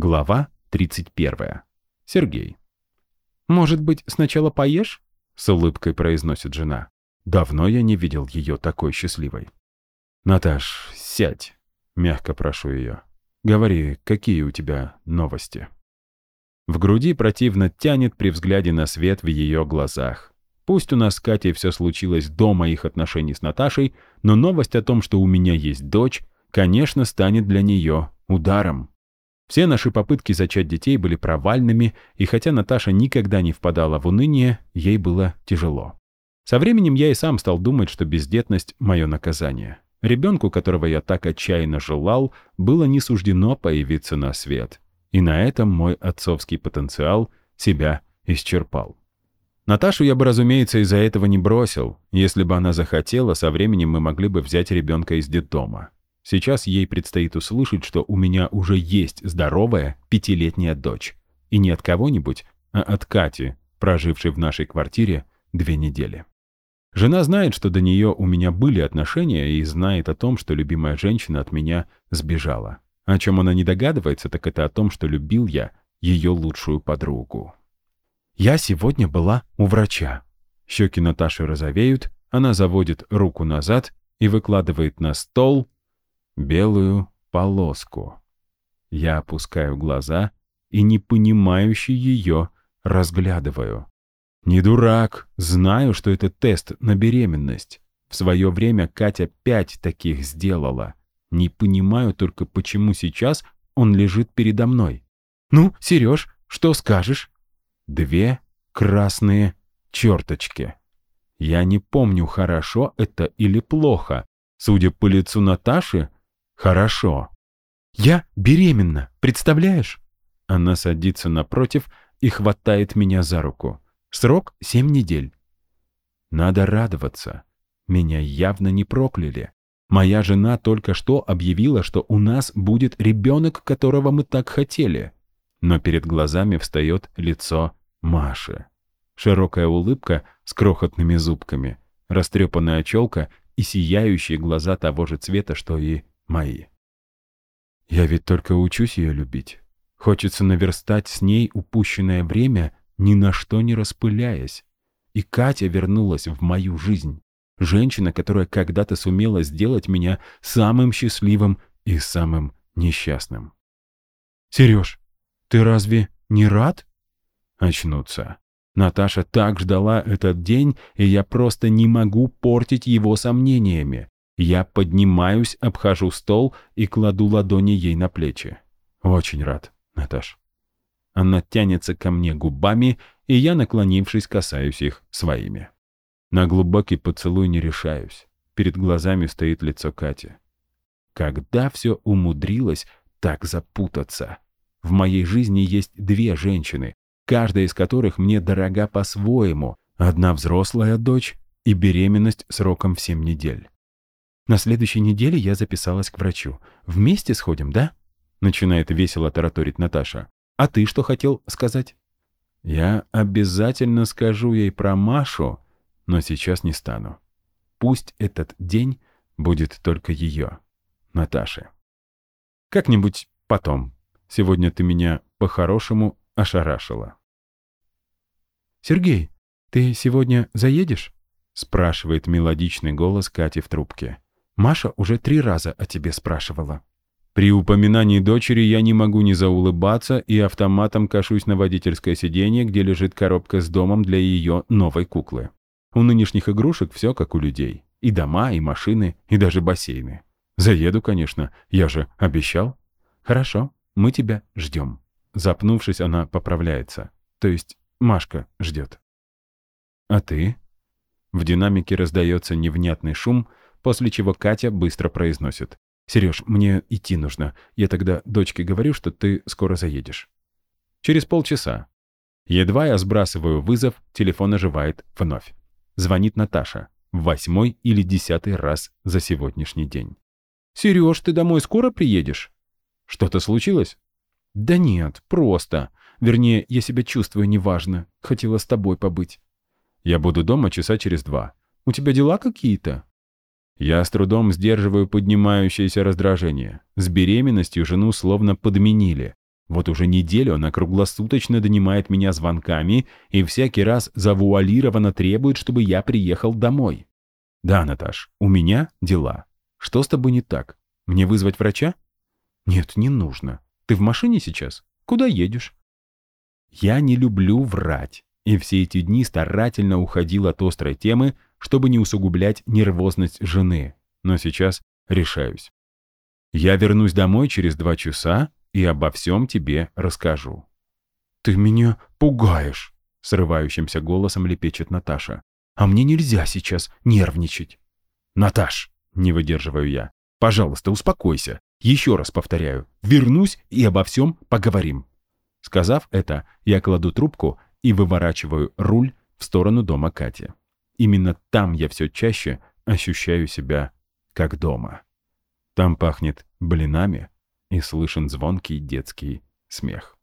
Глава 31. Сергей. «Может быть, сначала поешь?» — с улыбкой произносит жена. Давно я не видел ее такой счастливой. «Наташ, сядь», — мягко прошу ее. «Говори, какие у тебя новости?» В груди противно тянет при взгляде на свет в ее глазах. Пусть у нас с Катей все случилось до моих отношений с Наташей, но новость о том, что у меня есть дочь, конечно, станет для нее ударом. Все наши попытки зачать детей были провальными, и хотя Наташа никогда не впадала в уныние, ей было тяжело. Со временем я и сам стал думать, что бездетность — мое наказание. Ребенку, которого я так отчаянно желал, было не суждено появиться на свет. И на этом мой отцовский потенциал себя исчерпал. Наташу я бы, разумеется, из-за этого не бросил. Если бы она захотела, со временем мы могли бы взять ребенка из детдома. Сейчас ей предстоит услышать, что у меня уже есть здоровая пятилетняя дочь. И не от кого-нибудь, а от Кати, прожившей в нашей квартире две недели. Жена знает, что до нее у меня были отношения и знает о том, что любимая женщина от меня сбежала. О чем она не догадывается, так это о том, что любил я ее лучшую подругу. Я сегодня была у врача. Щеки Наташи розовеют, она заводит руку назад и выкладывает на стол белую полоску. Я опускаю глаза и непонимающе ее разглядываю. Не дурак, знаю, что это тест на беременность. В свое время Катя пять таких сделала. Не понимаю только, почему сейчас он лежит передо мной. «Ну, Сереж, что скажешь?» Две красные черточки. Я не помню, хорошо это или плохо. Судя по лицу Наташи, «Хорошо. Я беременна, представляешь?» Она садится напротив и хватает меня за руку. Срок — семь недель. Надо радоваться. Меня явно не прокляли. Моя жена только что объявила, что у нас будет ребенок, которого мы так хотели. Но перед глазами встает лицо Маши. Широкая улыбка с крохотными зубками, растрепанная челка и сияющие глаза того же цвета, что и мои. Я ведь только учусь ее любить. Хочется наверстать с ней упущенное время, ни на что не распыляясь. И Катя вернулась в мою жизнь. Женщина, которая когда-то сумела сделать меня самым счастливым и самым несчастным. «Сереж, ты разве не рад?» Очнуться. Наташа так ждала этот день, и я просто не могу портить его сомнениями. Я поднимаюсь, обхожу стол и кладу ладони ей на плечи. Очень рад, Наташ. Она тянется ко мне губами, и я, наклонившись, касаюсь их своими. На глубокий поцелуй не решаюсь. Перед глазами стоит лицо Кати. Когда все умудрилось так запутаться? В моей жизни есть две женщины, каждая из которых мне дорога по-своему. Одна взрослая дочь и беременность сроком в семь недель. На следующей неделе я записалась к врачу. Вместе сходим, да? Начинает весело тараторить Наташа. А ты что хотел сказать? Я обязательно скажу ей про Машу, но сейчас не стану. Пусть этот день будет только ее, Наташи. Как-нибудь потом. Сегодня ты меня по-хорошему ошарашила. «Сергей, ты сегодня заедешь?» — спрашивает мелодичный голос Кати в трубке. Маша уже три раза о тебе спрашивала. При упоминании дочери я не могу не заулыбаться и автоматом кашусь на водительское сиденье, где лежит коробка с домом для ее новой куклы. У нынешних игрушек все как у людей. И дома, и машины, и даже бассейны. Заеду, конечно, я же обещал. Хорошо, мы тебя ждем. Запнувшись, она поправляется. То есть Машка ждет. А ты? В динамике раздается невнятный шум, после чего Катя быстро произносит. «Сереж, мне идти нужно. Я тогда дочке говорю, что ты скоро заедешь». Через полчаса. Едва я сбрасываю вызов, телефон оживает вновь. Звонит Наташа. Восьмой или десятый раз за сегодняшний день. «Сереж, ты домой скоро приедешь?» «Что-то случилось?» «Да нет, просто. Вернее, я себя чувствую неважно. Хотела с тобой побыть». «Я буду дома часа через два. У тебя дела какие-то?» Я с трудом сдерживаю поднимающееся раздражение. С беременностью жену словно подменили. Вот уже неделю она круглосуточно донимает меня звонками и всякий раз завуалированно требует, чтобы я приехал домой. Да, Наташ, у меня дела. Что с тобой не так? Мне вызвать врача? Нет, не нужно. Ты в машине сейчас? Куда едешь? Я не люблю врать, и все эти дни старательно уходил от острой темы, чтобы не усугублять нервозность жены. Но сейчас решаюсь. Я вернусь домой через два часа и обо всем тебе расскажу». «Ты меня пугаешь», — срывающимся голосом лепечет Наташа. «А мне нельзя сейчас нервничать». «Наташ», — не выдерживаю я, — «пожалуйста, успокойся. Еще раз повторяю, вернусь и обо всем поговорим». Сказав это, я кладу трубку и выворачиваю руль в сторону дома Кати. Именно там я все чаще ощущаю себя как дома. Там пахнет блинами и слышен звонкий детский смех.